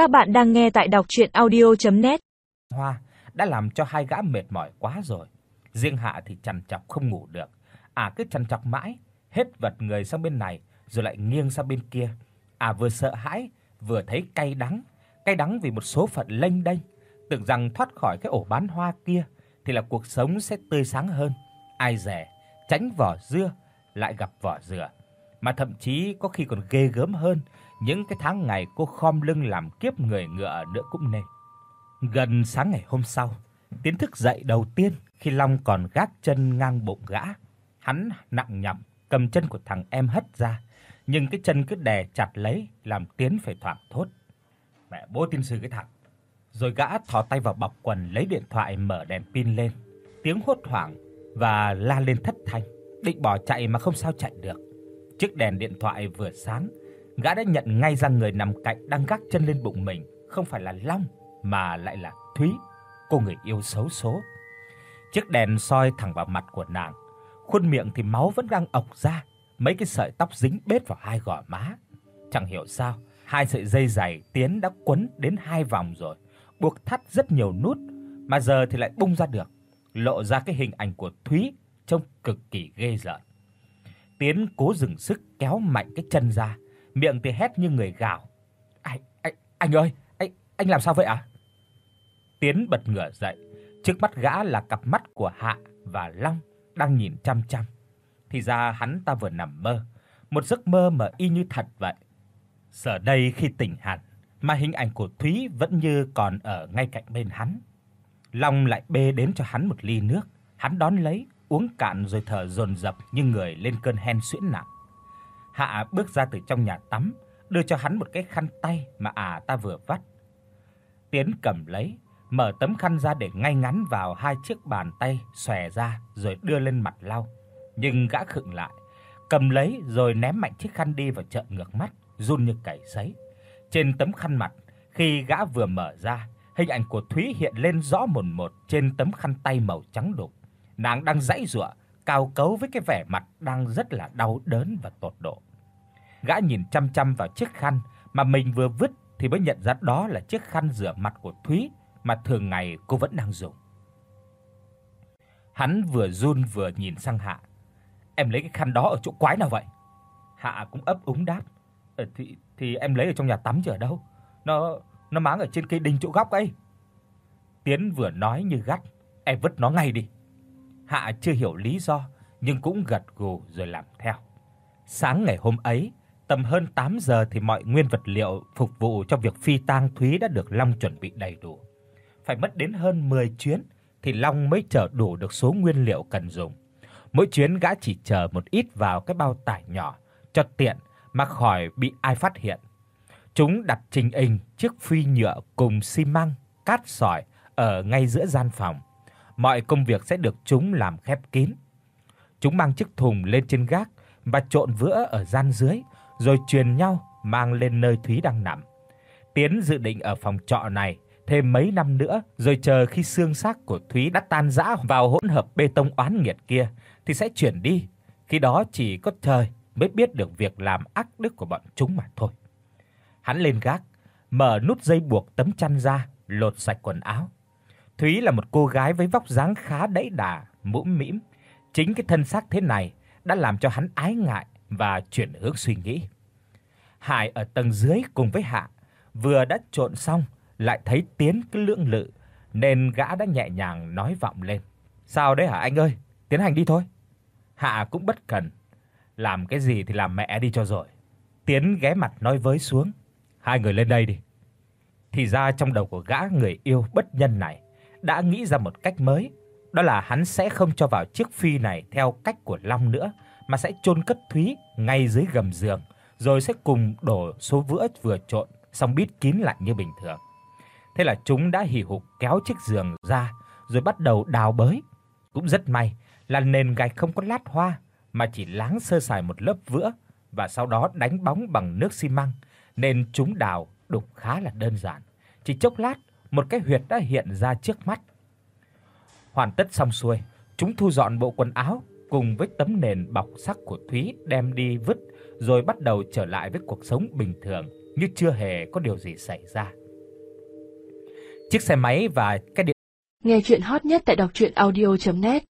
Các bạn đang nghe tại đọc audio net Hoa đã làm cho hai gã mệt mỏi quá rồi. Riêng Hạ thì chằn chọc không ngủ được. À cứ chằn chọc mãi, hết vật người sang bên này rồi lại nghiêng sang bên kia. À vừa sợ hãi, vừa thấy cay đắng, cay đắng vì một số phận lênh đênh, tưởng rằng thoát khỏi cái ổ bán hoa kia thì là cuộc sống sẽ tươi sáng hơn. Ai dè, tránh vỏ dưa lại gặp vỏ dừa, mà thậm chí có khi còn ghê gớm hơn, những cái tháng ngày cô khom lưng làm kiếp người ngựa nữa cũng nên. Gần sáng ngày hôm sau, Tiến thức dậy đầu tiên khi Long còn gác chân ngang bụng gã. Hắn nặng nhọc cầm chân của thằng em hất ra, nhưng cái chân cứ đè chặt lấy làm Tiến phải thoảng thốt. Mẹ bố tin sư cái thằng. Rồi gã thò tay vào bọc quần lấy điện thoại mở đèn pin lên. Tiếng hốt hoảng và la lên thất thanh, định bỏ chạy mà không sao chạy được. Chiếc đèn điện thoại vừa sáng, gã đã nhận ngay ra người nằm cạnh đang gác chân lên bụng mình, không phải là Long mà lại là Thúy, cô người yêu xấu số. Chiếc đèn soi thẳng vào mặt của nàng, khuôn miệng thì máu vẫn đang ọc ra, mấy cái sợi tóc dính bết vào hai gò má. Chẳng hiểu sao, hai sợi dây dày tiến đã quấn đến hai vòng rồi, buộc thắt rất nhiều nút mà giờ thì lại bung ra được, lộ ra cái hình ảnh của Thúy trông cực kỳ ghê rợn. Tiến cố dừng sức kéo mạnh cái chân ra, miệng thì hét như người gào. "Anh anh anh ơi, anh anh làm sao vậy ạ?" À? Tiến bật ngửa dậy, trước mắt gã là cặp mắt của Hạ và Long đang nhìn chăm chăm. Thì ra hắn ta vừa nằm mơ, một giấc mơ mà y như thật vậy. Giờ đây khi tỉnh hẳn, mà hình ảnh của Thúy vẫn như còn ở ngay cạnh bên hắn. Long lại bê đến cho hắn một ly nước, hắn đón lấy, uống cạn rồi thở dồn dập như người lên cơn hen suyễn nặng. Hạ bước ra từ trong nhà tắm, đưa cho hắn một cái khăn tay mà à ta vừa vắt. Tiến cầm lấy, mở tấm khăn ra để ngay ngắn vào hai chiếc bàn tay xòe ra rồi đưa lên mặt lau. Nhưng gã khựng lại, cầm lấy rồi ném mạnh chiếc khăn đi và trợn ngược mắt, run như cầy sấy. Trên tấm khăn mặt, khi gã vừa mở ra, hình ảnh của Thúy hiện lên rõ mồn một trên tấm khăn tay màu trắng đục. Nàng đang giãy giụa, cao cấu với cái vẻ mặt đang rất là đau đớn và tột độ. Gã nhìn chăm chăm vào chiếc khăn mà mình vừa vứt thì mới nhận ra đó là chiếc khăn rửa mặt của Thúy mà thường ngày cô vẫn đang dùng. Hắn vừa run vừa nhìn sang Hạ. Em lấy cái khăn đó ở chỗ quái nào vậy? Hạ cũng ấp úng đáp. Ờ thì thì em lấy ở trong nhà tắm chứ ở đâu. Nó nó máng ở trên cây đinh chỗ góc ấy. Tiến vừa nói như gắt, em vứt nó ngay đi. Hạ chưa hiểu lý do nhưng cũng gật gù rồi làm theo. Sáng ngày hôm ấy, tầm hơn 8 giờ thì mọi nguyên vật liệu phục vụ cho việc phi tang Thúy đã được Long chuẩn bị đầy đủ. Phải mất đến hơn 10 chuyến thì Long mới chở đủ được số nguyên liệu cần dùng. Mỗi chuyến gã chỉ chờ một ít vào cái bao tải nhỏ cho tiện mà khỏi bị ai phát hiện. Chúng đặt trình hình chiếc phi nhựa cùng xi măng, cát sỏi ở ngay giữa gian phòng. Mọi công việc sẽ được chúng làm khép kín. Chúng mang chiếc thùng lên trên gác và trộn vữa ở gian dưới, rồi truyền nhau mang lên nơi Thúy đang nằm. Tiến dự định ở phòng trọ này thêm mấy năm nữa, rồi chờ khi xương xác của Thúy đã tan rã vào hỗn hợp bê tông oán nghiệt kia thì sẽ chuyển đi. Khi đó chỉ có trời mới biết được việc làm ác đức của bọn chúng mà thôi. Hắn lên gác, mở nút dây buộc tấm chăn ra, lột sạch quần áo. Thúy là một cô gái với vóc dáng khá đẫy đà, mũm mĩm. Chính cái thân xác thế này đã làm cho hắn ái ngại và chuyển hướng suy nghĩ. Hải ở tầng dưới cùng với Hạ vừa đã trộn xong lại thấy Tiến cứ lưỡng lự nên gã đã nhẹ nhàng nói vọng lên. "Sao đấy hả anh ơi, tiến hành đi thôi." Hạ cũng bất cần, làm cái gì thì làm mẹ đi cho rồi. Tiến ghé mặt nói với xuống, "Hai người lên đây đi." Thì ra trong đầu của gã người yêu bất nhân này đã nghĩ ra một cách mới, đó là hắn sẽ không cho vào chiếc phi này theo cách của Long nữa, mà sẽ chôn cất Thúy ngay dưới gầm giường, rồi sẽ cùng đổ số vữa vừa trộn xong bít kín lại như bình thường. Thế là chúng đã hì hục kéo chiếc giường ra rồi bắt đầu đào bới. Cũng rất may là nền gạch không có lát hoa mà chỉ láng sơ sài một lớp vữa và sau đó đánh bóng bằng nước xi măng nên chúng đào đục khá là đơn giản. Chỉ chốc lát, một cái huyệt đã hiện ra trước mắt. Hoàn tất xong xuôi, chúng thu dọn bộ quần áo cùng với tấm nền bọc sắc của Thúy đem đi vứt, rồi bắt đầu trở lại với cuộc sống bình thường, như chưa hề có điều gì xảy ra. Chiếc xe máy và cái điện Nghe truyện hot nhất tại doctruyenaudio.net